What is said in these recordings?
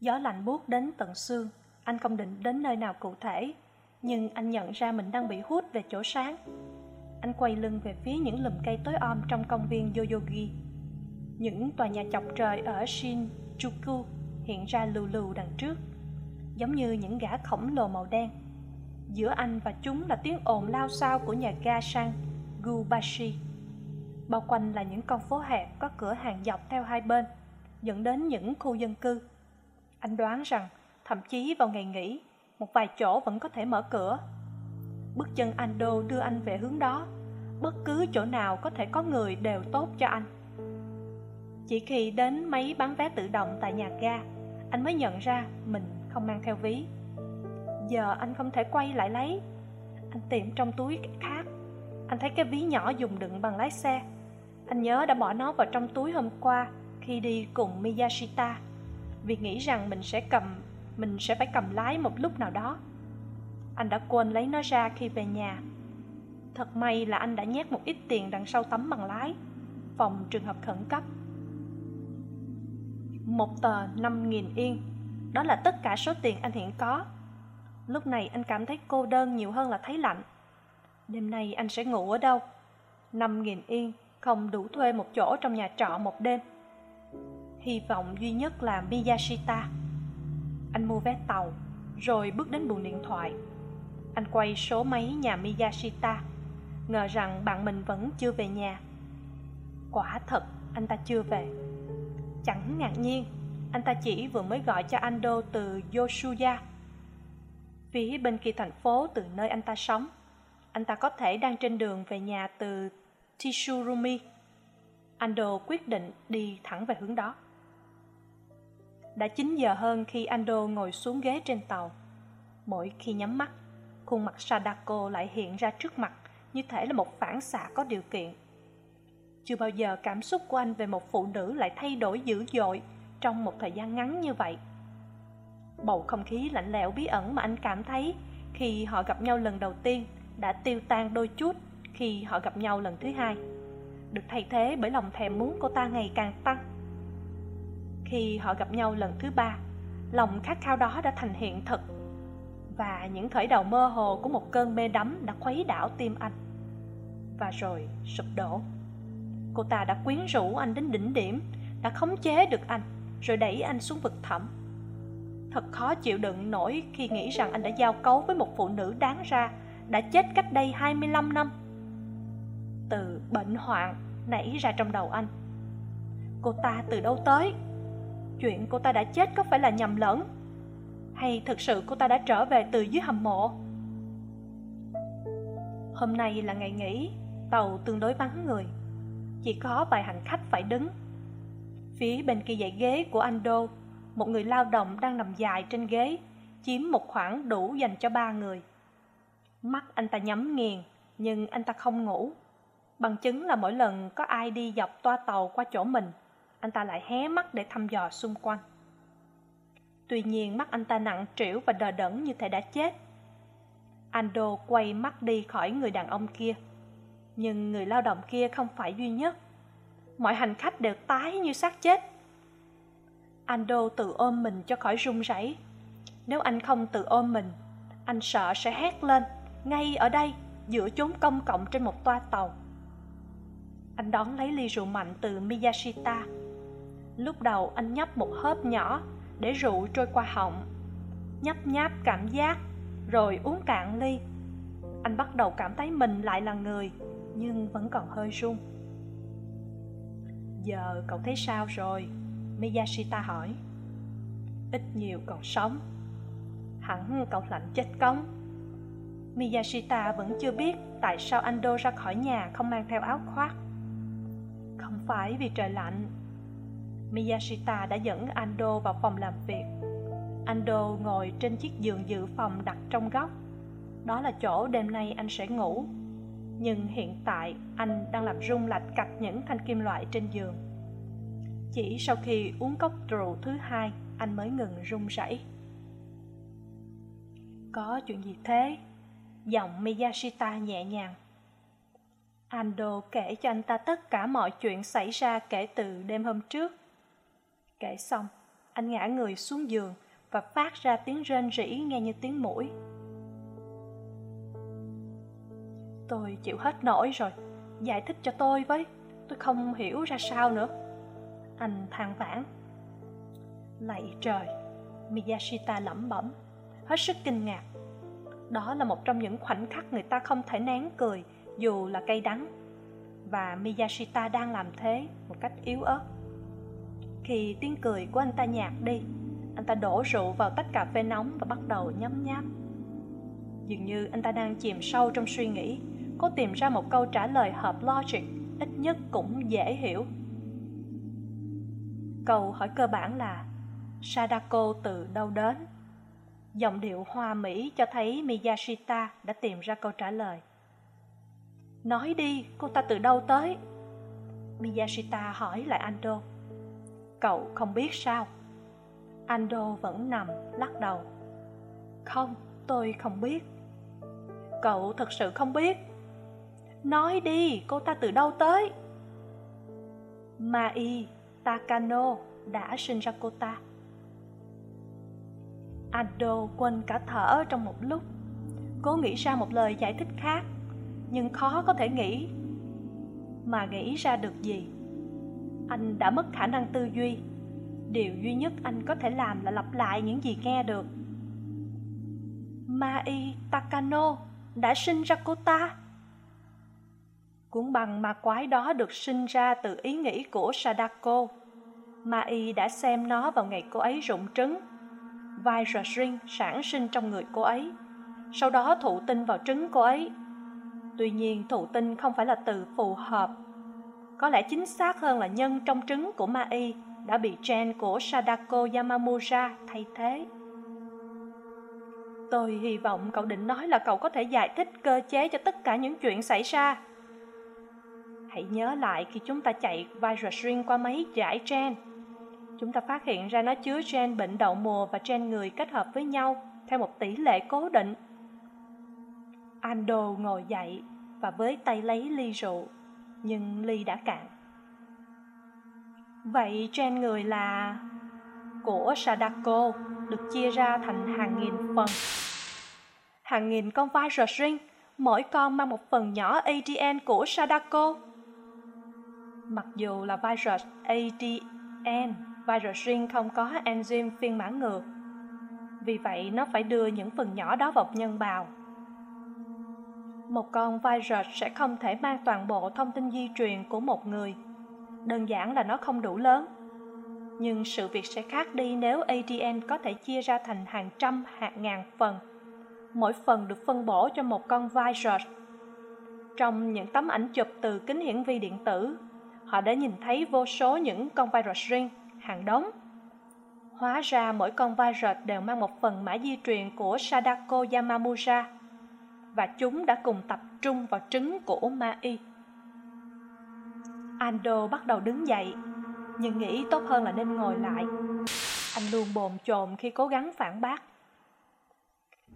Gió lạnh buốt đến tận xương, anh không định đến nơi nào cụ thể, nhưng anh nhận ra mình đang bị hút về chỗ sáng. Anh quay lưng về phía những lùm cây tối om trong công viên Yoyogi. Những tòa nhà chọc trời ở Shinjuku hiện ra lù lù đằng trước, giống như những gã khổng lồ màu đen. Giữa anh và chúng là tiếng ồn lao xao của nhà ga sang Gubashi. Bao quanh là những con phố hẹp có cửa hàng dọc theo hai bên, dẫn đến những khu dân cư anh đoán rằng, thậm chí vào ngày nghỉ, một vài chỗ vẫn có thể mở cửa. Bước chân ando đưa anh về hướng đó. Bất cứ chỗ nào có thể có người đều tốt cho anh. Chỉ khi đến máy bán vé tự động tại nhà ga, anh mới nhận ra mình không mang theo ví. Giờ anh không thể quay lại lấy. Anh tìm trong túi khác. Anh thấy cái ví nhỏ dùng đựng bằng lái xe. Anh nhớ đã bỏ nó vào trong túi hôm qua khi đi cùng miyashita vì nghĩ rằng mình sẽ cầm, mình sẽ phải cầm lái một lúc nào đó. Anh đã quên lấy nó ra khi về nhà. Thật may là anh đã nhét một ít tiền đằng sau tấm bằng lái, phòng trường hợp khẩn cấp. Một tờ năm nghìn yên, đó là tất cả số tiền anh hiện có. Lúc này anh cảm thấy cô đơn nhiều hơn là thấy lạnh. Đêm nay anh sẽ ngủ ở đâu? Năm nghìn yên không đủ thuê một chỗ trong nhà trọ một đêm hy vọng duy nhất là miyashita. Anh mua vé tàu, rồi bước đến buồng điện thoại. Anh quay số máy nhà miyashita, ngờ rằng bạn mình vẫn chưa về nhà. Quả thật, anh ta chưa về. Chẳng ngạc nhiên, anh ta chỉ vừa mới gọi cho ando từ yoshuya phía bên kia thành phố từ nơi anh ta sống, anh ta có thể đang trên đường về nhà từ tishurumi ando quyết định đi thẳng về hướng đó đã chín giờ hơn khi ando ngồi xuống ghế trên tàu. Mỗi khi nhắm mắt, khuôn mặt sadako lại hiện ra trước mặt như thể là một phản xạ có điều kiện. Chưa bao giờ cảm xúc của anh về một phụ nữ lại thay đổi dữ dội trong một thời gian ngắn như vậy. Bầu không khí lạnh lẽo bí ẩn mà anh cảm thấy khi họ gặp nhau lần đầu tiên đã tiêu tan đôi chút khi họ gặp nhau lần thứ hai. Được thay thế bởi lòng thèm muốn cô ta ngày càng tăng khi họ gặp nhau lần thứ ba. Lòng khát khao đó đã thành hiện thực. Và những khởi đầu mơ hồ của một cơn mê đắm đã khuấy đảo tim anh. Và rồi sụp đổ. Cô ta đã quyến rũ anh đến đỉnh điểm, đã khống chế được anh, rồi đẩy anh xuống vực thẳm. Thật khó chịu đựng nổi khi nghĩ rằng anh đã giao cấu với một phụ nữ đáng ra, đã chết cách đây hai mươi lăm năm. Từ bệnh hoạn nảy ra trong đầu anh. Cô ta từ đâu tới? Chuyện cô ta đã chết có phải là nhầm lẫn? Hay thực sự cô ta đã trở về từ dưới hầm mộ? Hôm nay là ngày nghỉ, tàu tương đối vắng người. Chỉ có vài hành khách phải đứng. Phía bên kia dãy ghế của anh đô, một người lao động đang nằm dài trên ghế, chiếm một khoảng đủ dành cho ba người. Mắt anh ta nhắm nghiền, nhưng anh ta không ngủ. Bằng chứng là mỗi lần có ai đi dọc toa tàu qua chỗ mình anh ta lại hé mắt để thăm dò xung quanh. Tuy nhiên, mắt anh ta nặng trĩu và đờ đẫn như thể đã chết. Ando quay mắt đi khỏi người đàn ông kia. Nhưng người lao động kia không phải duy nhất. Mọi hành khách đều tái như xác chết. Ando tự ôm mình cho khỏi run rẩy. Nếu anh không tự ôm mình, anh sợ sẽ hét lên, ngay ở đây, giữa chốn công cộng trên một toa tàu. Anh đón lấy ly rượu mạnh từ miyashita lúc đầu anh nhấp một hớp nhỏ để rượu trôi qua họng. Nhấp nháp cảm giác, rồi uống cạn ly. Anh bắt đầu cảm thấy mình lại là người, nhưng vẫn còn hơi run. Giờ cậu thấy sao rồi? Miyashita hỏi. Ít nhiều còn sống. Hẳn cậu lạnh chết cống. Miyashita vẫn chưa biết tại sao anh đô ra khỏi nhà không mang theo áo khoác. Không phải vì trời lạnh miyashita đã dẫn ando vào phòng làm việc. Ando ngồi trên chiếc giường dự phòng đặt trong góc. Đó là chỗ đêm nay anh sẽ ngủ. Nhưng hiện tại, anh đang làm rung lạch cạch những thanh kim loại trên giường. Chỉ sau khi uống cốc rượu thứ hai, anh mới ngừng run rẩy. Có chuyện gì thế? Giọng miyashita nhẹ nhàng. Ando kể cho anh ta tất cả mọi chuyện xảy ra kể từ đêm hôm trước kể xong, anh ngã người xuống giường và phát ra tiếng rên rỉ nghe như tiếng mũi. Tôi chịu hết nổi rồi, giải thích cho tôi với, tôi không hiểu ra sao nữa. Anh than vãn. Lạy trời, miyashita lẩm bẩm, hết sức kinh ngạc. Đó là một trong những khoảnh khắc người ta không thể nén cười dù là cay đắng. Và miyashita đang làm thế một cách yếu ớt khi tiếng cười của anh ta nhạt đi, anh ta đổ rượu vào tách cà phê nóng và bắt đầu nhấm nháp. Dường như anh ta đang chìm sâu trong suy nghĩ, cố tìm ra một câu trả lời hợp logic, ít nhất cũng dễ hiểu. Câu hỏi cơ bản là, sadako từ đâu đến? Giọng điệu hoa mỹ cho thấy miyashita đã tìm ra câu trả lời. Nói đi, cô ta từ đâu tới? Miyashita hỏi lại ando cậu không biết sao. Ando vẫn nằm, lắc đầu. Không, tôi không biết. Cậu thật sự không biết. Nói đi, cô ta từ đâu tới? Mai takano đã sinh ra cô ta. Ando quên cả thở trong một lúc. Cố nghĩ ra một lời giải thích khác, nhưng khó có thể nghĩ. Mà nghĩ ra được gì? Anh đã mất khả năng tư duy. Điều duy nhất anh có thể làm là lặp lại những gì nghe được. Mai takano đã sinh ra cô ta. Cuốn băng ma quái đó được sinh ra từ ý nghĩ của sadako. Mai đã xem nó vào ngày cô ấy rụng trứng. Virus ring sản sinh trong người cô ấy. Sau đó thụ tinh vào trứng cô ấy. Tuy nhiên thụ tinh không phải là từ phù hợp có lẽ chính xác hơn là nhân trong trứng của ma y đã bị gen của sadako yamamura thay thế. Tôi hy vọng cậu định nói là cậu có thể giải thích cơ chế cho tất cả những chuyện xảy ra. Hãy nhớ lại khi chúng ta chạy virus ring qua máy giải gen. Chúng ta phát hiện ra nó chứa gen bệnh đậu mùa và gen người kết hợp với nhau theo một tỷ lệ cố định. Ando ngồi dậy và với tay lấy ly rượu nhưng ly đã cạn. Vậy trên người là của sadako, được chia ra thành hàng nghìn phần. Hàng nghìn con virus ring mỗi con mang một phần nhỏ adn của sadako. Mặc dù là virus adn virus ring không có enzyme phiên mã ngược, vì vậy nó phải đưa những phần nhỏ đó vào nhân bào một con virus sẽ không thể mang toàn bộ thông tin di truyền của một người. Đơn giản là nó không đủ lớn. Nhưng sự việc sẽ khác đi nếu adn có thể chia ra thành hàng trăm hàng ngàn phần. Mỗi phần được phân bổ cho một con virus. Trong những tấm ảnh chụp từ kính hiển vi điện tử họ đã nhìn thấy vô số những con virus riêng, hàng đống. Hóa ra mỗi con virus đều mang một phần mã di truyền của sadako yamamura và chúng đã cùng tập trung vào trứng của ma y. Ando bắt đầu đứng dậy, nhưng nghĩ tốt hơn là nên ngồi lại. Anh luôn bồn chồn khi cố gắng phản bác.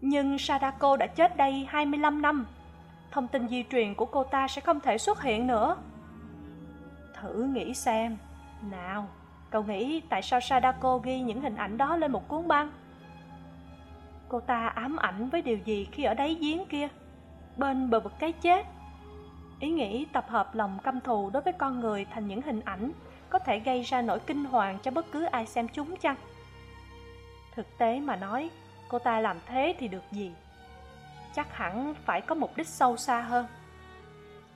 Nhưng sadako đã chết đây 25 năm. Thông tin di truyền của cô ta sẽ không thể xuất hiện nữa. Thử nghĩ xem. Nào, cậu nghĩ tại sao sadako ghi những hình ảnh đó lên một cuốn băng? Cô ta ám ảnh với điều gì khi ở đáy giếng kia? Bên bờ vực cái chết. Ý nghĩ tập hợp lòng căm thù đối với con người thành những hình ảnh có thể gây ra nỗi kinh hoàng cho bất cứ ai xem chúng chăng? Thực tế mà nói, cô ta làm thế thì được gì? Chắc hẳn phải có mục đích sâu xa hơn.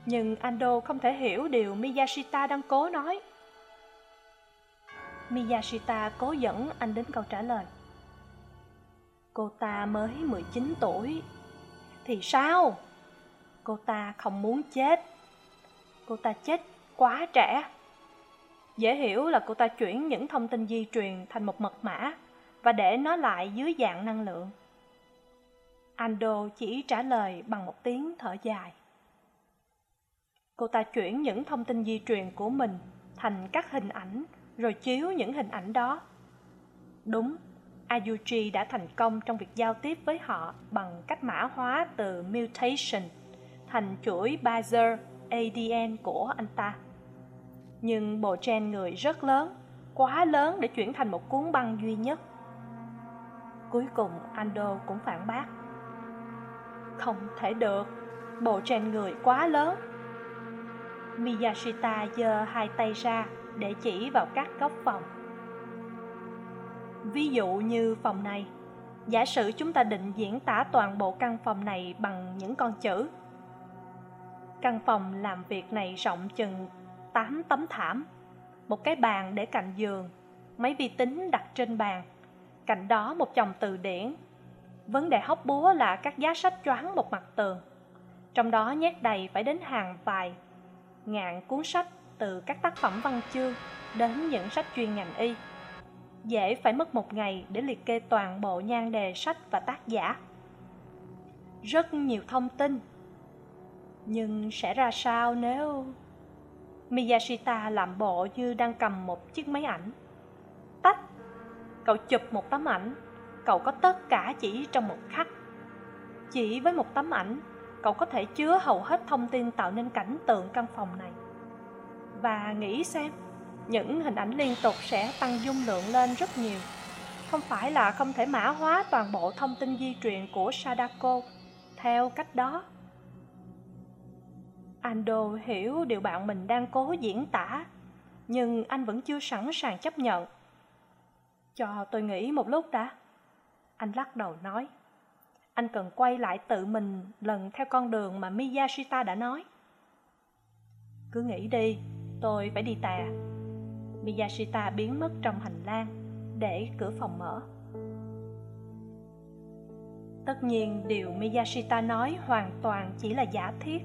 Nhưng ando không thể hiểu điều miyashita đang cố nói. Miyashita cố dẫn anh đến câu trả lời cô ta mới mười chín tuổi. Thì sao? Cô ta không muốn chết. Cô ta chết quá trẻ. Dễ hiểu là cô ta chuyển những thông tin di truyền thành một mật mã và để nó lại dưới dạng năng lượng. Ando chỉ trả lời bằng một tiếng thở dài. Cô ta chuyển những thông tin di truyền của mình thành các hình ảnh, rồi chiếu những hình ảnh đó. Đúng ayuji đã thành công trong việc giao tiếp với họ bằng cách mã hóa từ mutation thành chuỗi buzzer ADN của anh ta. Nhưng bộ gen người rất lớn, quá lớn để chuyển thành một cuốn băng duy nhất. Cuối cùng Ando cũng phản bác. Không thể được, bộ gen người quá lớn. Miyashita giơ hai tay ra để chỉ vào các góc phòng. Ví dụ như phòng này, giả sử chúng ta định diễn tả toàn bộ căn phòng này bằng những con chữ Căn phòng làm việc này rộng chừng 8 tấm thảm, một cái bàn để cạnh giường, máy vi tính đặt trên bàn, cạnh đó một chồng từ điển. Vấn đề hóc búa là các giá sách choáng một mặt tường, trong đó nhét đầy phải đến hàng vài ngàn cuốn sách từ các tác phẩm văn chương đến những sách chuyên ngành y. Dễ phải mất một ngày để liệt kê toàn bộ nhan đề, sách và tác giả. Rất nhiều thông tin. Nhưng sẽ ra sao nếu miyashita làm bộ như đang cầm một chiếc máy ảnh? Tách! Cậu chụp một tấm ảnh. Cậu có tất cả chỉ trong một khắc. Chỉ với một tấm ảnh, cậu có thể chứa hầu hết thông tin tạo nên cảnh tượng căn phòng này. Và nghĩ xem những hình ảnh liên tục sẽ tăng dung lượng lên rất nhiều không phải là không thể mã hóa toàn bộ thông tin di truyền của sadako theo cách đó Ando hiểu điều bạn mình đang cố diễn tả, nhưng anh vẫn chưa sẵn sàng chấp nhận. Cho tôi nghĩ một lúc đã. Anh lắc đầu nói. Anh cần quay lại tự mình lần theo con đường mà Miyashita đã nói. Cứ nghĩ đi, tôi phải đi tà. Miyashita biến mất trong hành lang, để cửa phòng mở. Tất nhiên điều Miyashita nói hoàn toàn chỉ là giả thiết.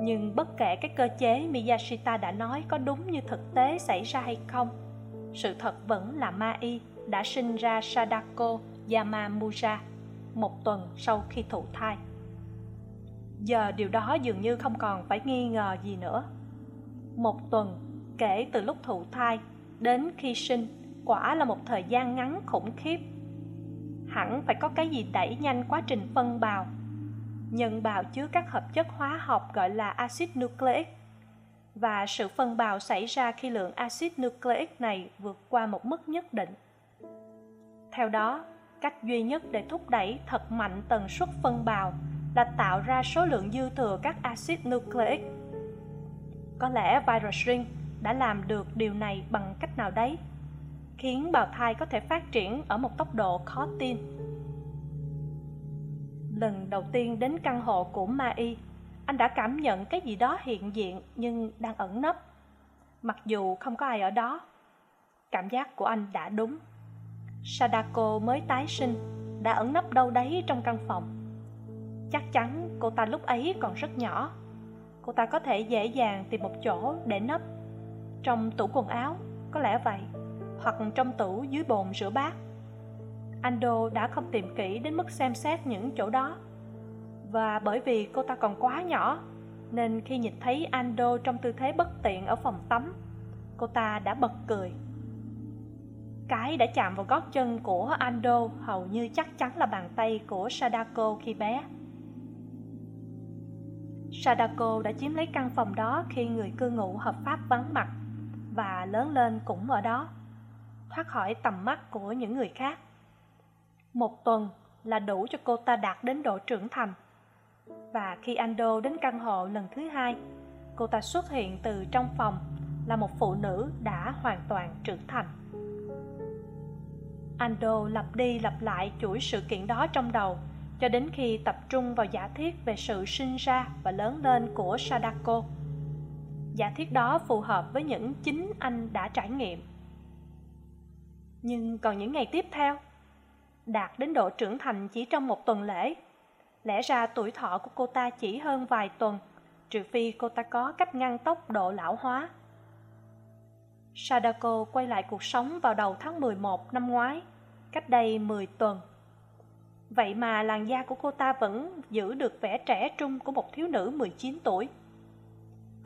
Nhưng bất kể cái cơ chế miyashita đã nói có đúng như thực tế xảy ra hay không sự thật vẫn là ma y đã sinh ra sadako Yamamura một tuần sau khi thụ thai. Giờ điều đó dường như không còn phải nghi ngờ gì nữa. Một tuần kể từ lúc thụ thai đến khi sinh quả là một thời gian ngắn khủng khiếp hẳn phải có cái gì đẩy nhanh quá trình phân bào nhân bào chứa các hợp chất hóa học gọi là axit nucleic và sự phân bào xảy ra khi lượng axit nucleic này vượt qua một mức nhất định. Theo đó, cách duy nhất để thúc đẩy thật mạnh tần suất phân bào là tạo ra số lượng dư thừa các axit nucleic. Có lẽ virus ring đã làm được điều này bằng cách nào đấy, khiến bào thai có thể phát triển ở một tốc độ khó tin. Lần đầu tiên đến căn hộ của ma y anh đã cảm nhận cái gì đó hiện diện nhưng đang ẩn nấp. Mặc dù không có ai ở đó cảm giác của anh đã đúng. Sadako mới tái sinh đã ẩn nấp đâu đấy trong căn phòng. Chắc chắn cô ta lúc ấy còn rất nhỏ cô ta có thể dễ dàng tìm một chỗ để nấp trong tủ quần áo có lẽ vậy hoặc trong tủ dưới bồn rửa bát Ando đã không tìm kỹ đến mức xem xét những chỗ đó. Và bởi vì cô ta còn quá nhỏ, nên khi nhìn thấy Ando trong tư thế bất tiện ở phòng tắm, cô ta đã bật cười. Cái đã chạm vào gót chân của Ando hầu như chắc chắn là bàn tay của Sadako khi bé. Sadako đã chiếm lấy căn phòng đó khi người cư ngụ hợp pháp vắng mặt và lớn lên cũng ở đó, thoát khỏi tầm mắt của những người khác. Một tuần là đủ cho cô ta đạt đến độ trưởng thành. Và khi ando đến căn hộ lần thứ hai cô ta xuất hiện từ trong phòng là một phụ nữ đã hoàn toàn trưởng thành. Ando lặp đi lặp lại chuỗi sự kiện đó trong đầu cho đến khi tập trung vào giả thiết về sự sinh ra và lớn lên của sadako giả thiết đó phù hợp với những chính anh đã trải nghiệm. Nhưng còn những ngày tiếp theo, đạt đến độ trưởng thành chỉ trong một tuần lễ, lẽ ra tuổi thọ của cô ta chỉ hơn vài tuần, trừ phi cô ta có cách ngăn tốc độ lão hóa. Sadako quay lại cuộc sống vào đầu tháng mười một năm ngoái, cách đây mười tuần. Vậy mà làn da của cô ta vẫn giữ được vẻ trẻ trung của một thiếu nữ mười chín tuổi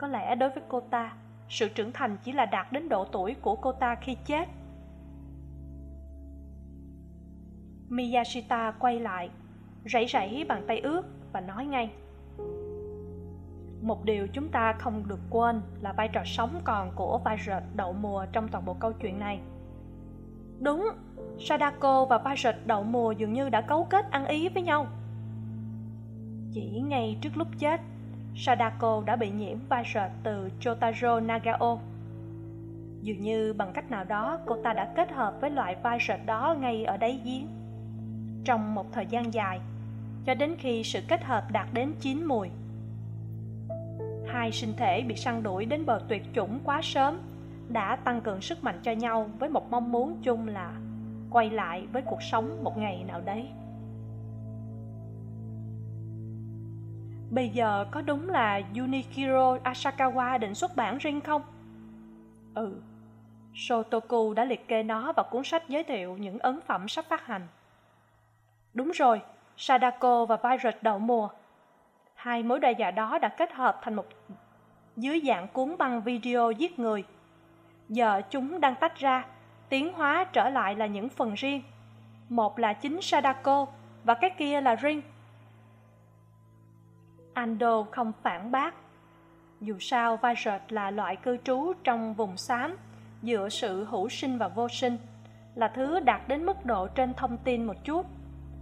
có lẽ đối với cô ta, sự trưởng thành chỉ là đạt đến độ tuổi của cô ta khi chết. Miyashita quay lại rẫy rẫy bàn tay ướt và nói ngay. Một điều chúng ta không được quên là vai trò sống còn của vai đậu mùa trong toàn bộ câu chuyện này. Đúng, sadako và vai đậu mùa dường như đã cấu kết ăn ý với nhau. Chỉ ngay trước lúc chết sadako đã bị nhiễm virus từ chotaro nagao. Dường như bằng cách nào đó, cô ta đã kết hợp với loại virus đó ngay ở đáy giếng. Trong một thời gian dài, cho đến khi sự kết hợp đạt đến chín mùi, hai sinh thể bị săn đuổi đến bờ tuyệt chủng quá sớm đã tăng cường sức mạnh cho nhau với một mong muốn chung là quay lại với cuộc sống một ngày nào đấy. Bây giờ có đúng là Yunikiro Asakawa định xuất bản riêng không? Ừ, Sotoku đã liệt kê nó vào cuốn sách giới thiệu những ấn phẩm sắp phát hành. Đúng rồi, Sadako và Virus đậu mùa. Hai mối đe dọa đó đã kết hợp thành một dưới dạng cuốn băng video giết người. Giờ chúng đang tách ra, tiến hóa trở lại là những phần riêng. Một là chính Sadako và cái kia là Ring. Ando không phản bác. Dù sao Virus là loại cư trú trong vùng xám giữa sự hữu sinh và vô sinh, là thứ đạt đến mức độ trên thông tin một chút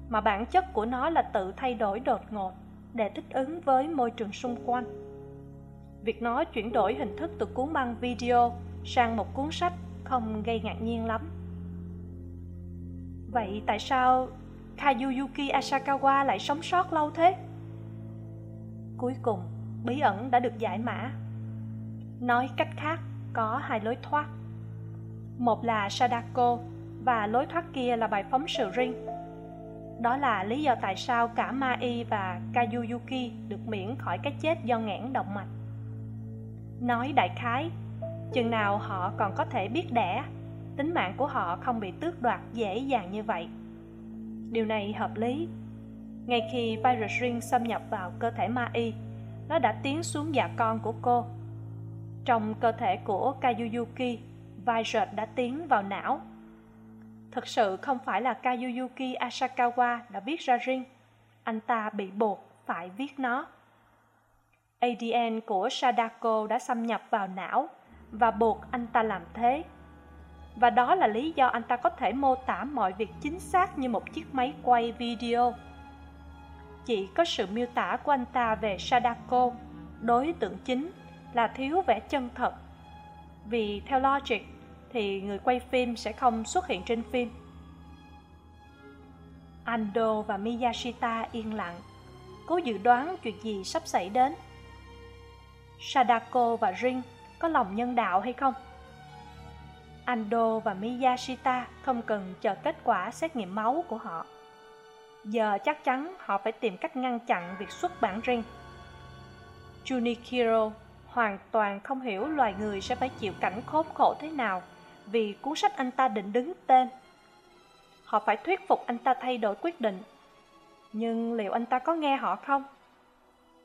mà bản chất của nó là tự thay đổi đột ngột để thích ứng với môi trường xung quanh. Việc nó chuyển đổi hình thức từ cuốn băng video sang một cuốn sách không gây ngạc nhiên lắm. Vậy tại sao kazuyuki asakawa lại sống sót lâu thế? Cuối cùng bí ẩn đã được giải mã nói cách khác có hai lối thoát một là sadako và lối thoát kia là bài phóng sự riêng đó là lý do tại sao cả Mai và kayuyuki được miễn khỏi cái chết do nghẽn động mạch. Nói đại khái, chừng nào họ còn có thể biết đẻ, tính mạng của họ không bị tước đoạt dễ dàng như vậy. Điều này hợp lý. Ngay khi virus ring xâm nhập vào cơ thể Mai, nó đã tiến xuống dạ con của cô. Trong cơ thể của kayuyuki virus đã tiến vào não Thực sự không phải là kayuyuki Asakawa đã viết ra riêng. Anh ta bị buộc phải viết nó. ADN của Sadako đã xâm nhập vào não và buộc anh ta làm thế. Và đó là lý do anh ta có thể mô tả mọi việc chính xác như một chiếc máy quay video. Chỉ có sự miêu tả của anh ta về Sadako, đối tượng chính, là thiếu vẻ chân thật. Vì theo logic, thì người quay phim sẽ không xuất hiện trên phim. Ando và Miyashita yên lặng, cố dự đoán chuyện gì sắp xảy đến. Sadako và Rin có lòng nhân đạo hay không? Ando và Miyashita không cần chờ kết quả xét nghiệm máu của họ. Giờ chắc chắn họ phải tìm cách ngăn chặn việc xuất bản riêng Junikiro hoàn toàn không hiểu loài người sẽ phải chịu cảnh khốn khổ thế nào vì cuốn sách anh ta định đứng tên. Họ phải thuyết phục anh ta thay đổi quyết định. Nhưng liệu anh ta có nghe họ không?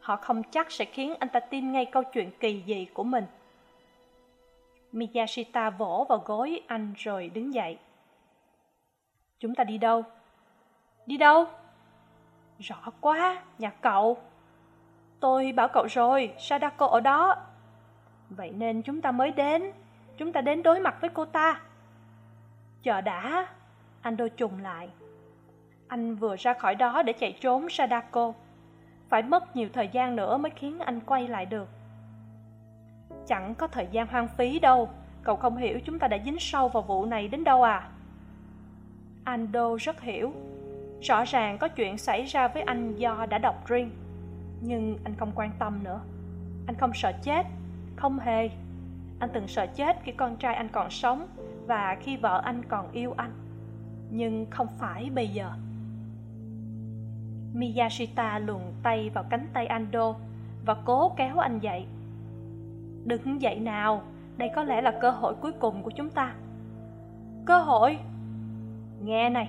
Họ không chắc sẽ khiến anh ta tin ngay câu chuyện kỳ dị của mình. Miyashita vỗ vào gối anh rồi đứng dậy. Chúng ta đi đâu? Đi đâu? Rõ quá, nhà cậu. Tôi bảo cậu rồi, Sadako ở đó. Vậy nên chúng ta mới đến. Chúng ta đến đối mặt với cô ta. Chờ đã anh đôi trùng lại. Anh vừa ra khỏi đó để chạy trốn sadako. Phải mất nhiều thời gian nữa mới khiến anh quay lại được. Chẳng có thời gian hoang phí đâu. Cậu không hiểu chúng ta đã dính sâu vào vụ này đến đâu à. Ando rất hiểu rõ ràng có chuyện xảy ra với anh do đã đọc riêng. Nhưng anh không quan tâm nữa. Anh không sợ chết, không hề. Anh từng sợ chết khi con trai anh còn sống và khi vợ anh còn yêu anh. Nhưng không phải bây giờ. Miyashita luồn tay vào cánh tay ando và cố kéo anh dậy. Đừng dậy nào, đây có lẽ là cơ hội cuối cùng của chúng ta. Cơ hội. Nghe này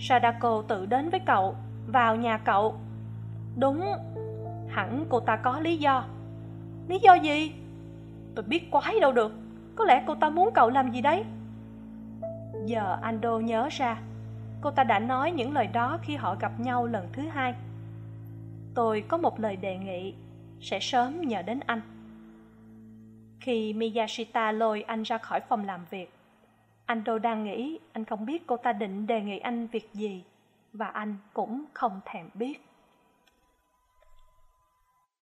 sadako tự đến với cậu, vào nhà cậu. Đúng, hẳn cô ta có lý do. Lý do gì? Tôi biết quái đâu được, có lẽ cô ta muốn cậu làm gì đấy. Giờ ando nhớ ra, cô ta đã nói những lời đó khi họ gặp nhau lần thứ hai. Tôi có một lời đề nghị, sẽ sớm nhờ đến anh. Khi miyashita lôi anh ra khỏi phòng làm việc anh đâu đang nghĩ, anh không biết cô ta định đề nghị anh việc gì, và anh cũng không thèm biết.